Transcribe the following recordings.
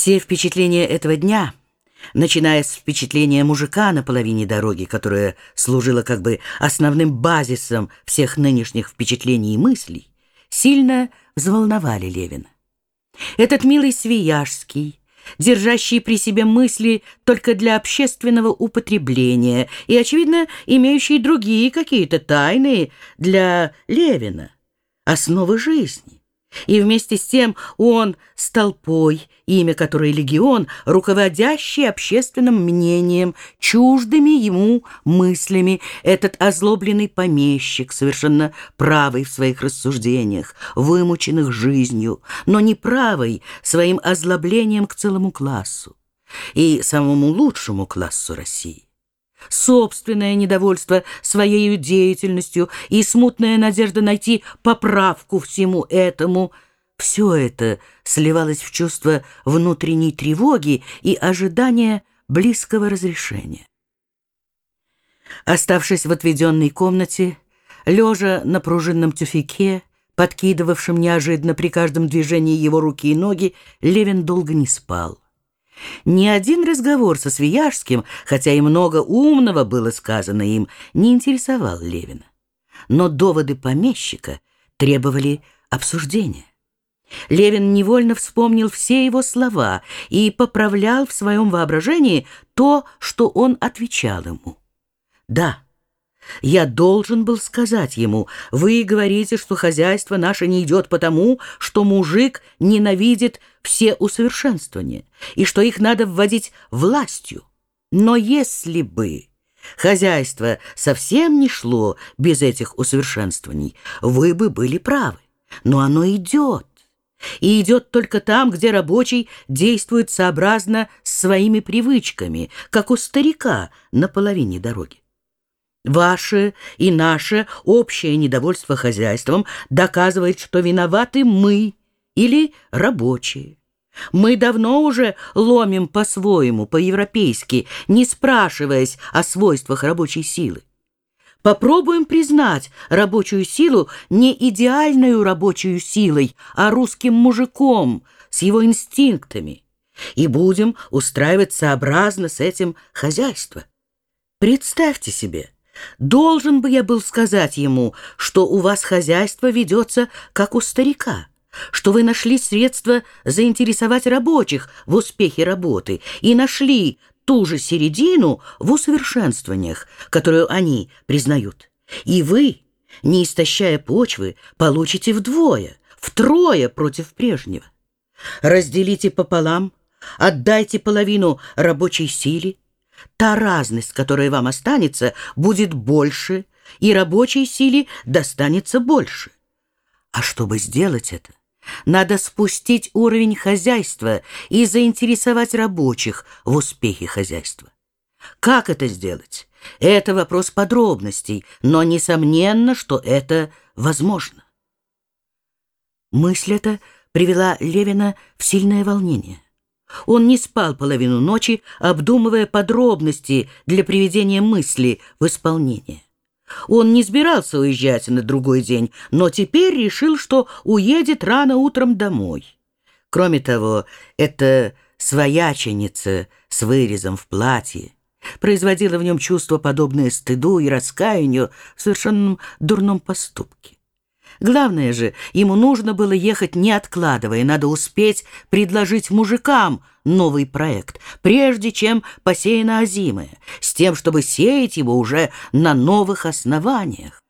Все впечатления этого дня, начиная с впечатления мужика на половине дороги, которое служило как бы основным базисом всех нынешних впечатлений и мыслей, сильно взволновали Левина. Этот милый Свияжский, держащий при себе мысли только для общественного употребления и, очевидно, имеющий другие какие-то тайны для Левина, основы жизни. И вместе с тем он с толпой, имя которой легион, руководящий общественным мнением, чуждыми ему мыслями, этот озлобленный помещик, совершенно правый в своих рассуждениях, вымученных жизнью, но не правый своим озлоблением к целому классу и самому лучшему классу России собственное недовольство своей деятельностью и смутная надежда найти поправку всему этому – все это сливалось в чувство внутренней тревоги и ожидания близкого разрешения. Оставшись в отведенной комнате, лежа на пружинном тюфике, подкидывавшем неожиданно при каждом движении его руки и ноги, Левин долго не спал. Ни один разговор со Свияжским, хотя и много умного было сказано им, не интересовал Левина. Но доводы помещика требовали обсуждения. Левин невольно вспомнил все его слова и поправлял в своем воображении то, что он отвечал ему. «Да». Я должен был сказать ему, вы говорите, что хозяйство наше не идет потому, что мужик ненавидит все усовершенствования, и что их надо вводить властью. Но если бы хозяйство совсем не шло без этих усовершенствований, вы бы были правы. Но оно идет. И идет только там, где рабочий действует сообразно своими привычками, как у старика на половине дороги. Ваше и наше общее недовольство хозяйством доказывает, что виноваты мы или рабочие. Мы давно уже ломим по-своему, по-европейски, не спрашиваясь о свойствах рабочей силы. Попробуем признать рабочую силу не идеальную рабочую силой, а русским мужиком с его инстинктами, и будем устраивать сообразно с этим хозяйство. Представьте себе, Должен бы я был сказать ему, что у вас хозяйство ведется, как у старика, что вы нашли средства заинтересовать рабочих в успехе работы и нашли ту же середину в усовершенствованиях, которую они признают. И вы, не истощая почвы, получите вдвое, втрое против прежнего. Разделите пополам, отдайте половину рабочей силе, Та разность, которая вам останется, будет больше, и рабочей силе достанется больше. А чтобы сделать это, надо спустить уровень хозяйства и заинтересовать рабочих в успехе хозяйства. Как это сделать? Это вопрос подробностей, но несомненно, что это возможно. Мысль эта привела Левина в сильное волнение. Он не спал половину ночи, обдумывая подробности для приведения мысли в исполнение. Он не собирался уезжать на другой день, но теперь решил, что уедет рано утром домой. Кроме того, эта свояченица с вырезом в платье производила в нем чувство, подобное стыду и раскаянию в совершенном дурном поступке. Главное же, ему нужно было ехать не откладывая, надо успеть предложить мужикам новый проект, прежде чем посеяно озимое, с тем, чтобы сеять его уже на новых основаниях.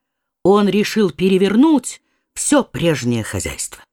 Он решил перевернуть все прежнее хозяйство.